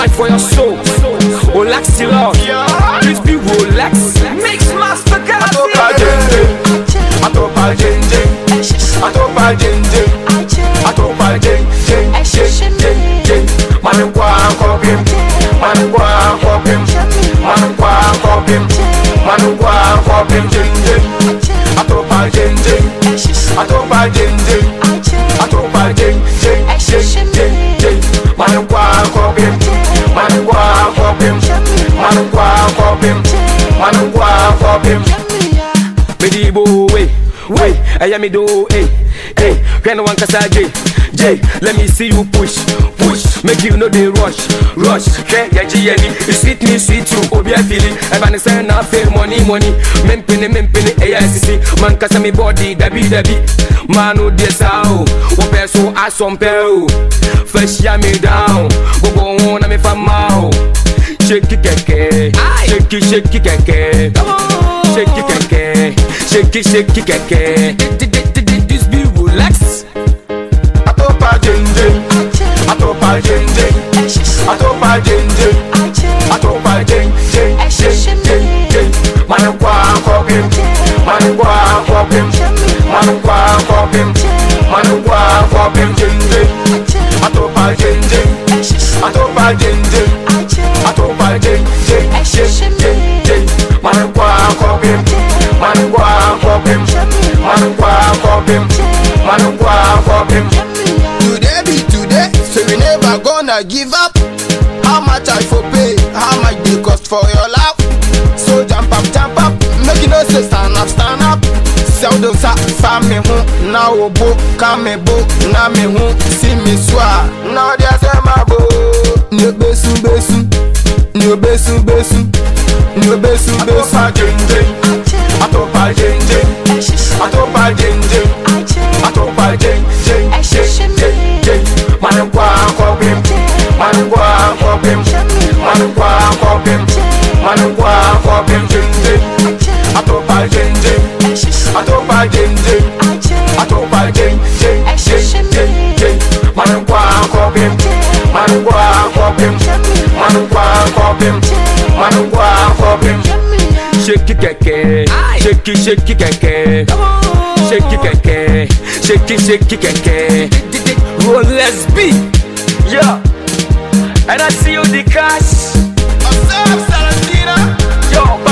mind for your soul. Relax it up. Please be relax. Mix master Atopa Galaxy. jenje, atopa jenje, atopa jenje, atopa jenje, jenje. Manu kwa kopim, manu kwa kopim, manu kwa kopim, manu kwa kopim. Jenje, atopa jenje, atopa jenje, kwa kopim. Medibo, way, way, I am me do, eh, eh. hey, hey, when one kasa J, J, let me see you push, push, make you know they rush, rush, hey, ya G, ya ni, you sweet me, sweet you, obi I feel it, I ban say na fake money, money, men penny, men penny, hey, I see, man kasa me body, dabi, dabi, man who this out, one person, I some pel, first ya me down, go go on, I'm a fan mouth. Shake it, keke. shake, shake, que que. Shake, que que. Shake, shake, que que. This be relax. A topa gente, a topa gente, a topa gente, a topa gente. Manu kwa kopim, manu kwa kopim, manu kwa kopim, manu kwa kopim gente. A topa gente, a topa gente, a topa gente. Manu kwa kopim, manu kwa kopim. Today be today, so we never gonna give up. How much I for pay? How much they cost for your love? So jump up, jump up, make you know say stand up, stand up. Seldom sa fa me ho, na wo bo, ka me bo, na me ho, si me swa. Na dia say ma bo, ni besu besu, ni besu besu, ni besu besu. Atopa jenje, atopa manu kwa kopim jenje, atopa jenje, atopa jenje, atopa jenje, jenje, jenje. Manu kwa kopim, manu kwa kopim, manu kwa kopim, manu kwa kopim. Shake it, keke. Shake it, shake it, keke. Shake it, keke. Shake it, shake it, keke. Roll, let's be. Yeah. And I see you the cash. Observe, Yo,